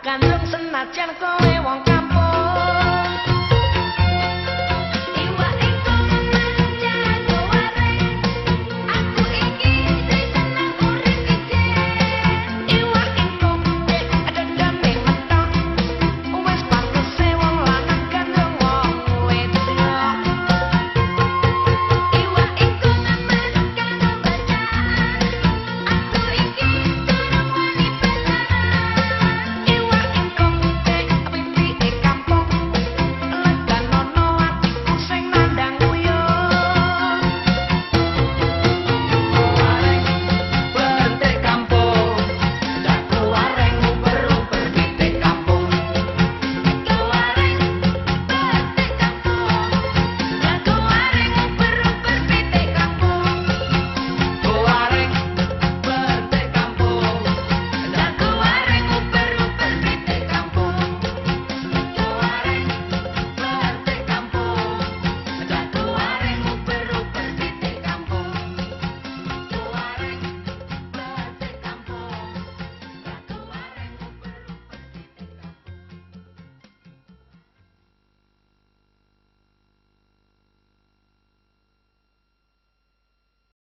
Kandung 忘干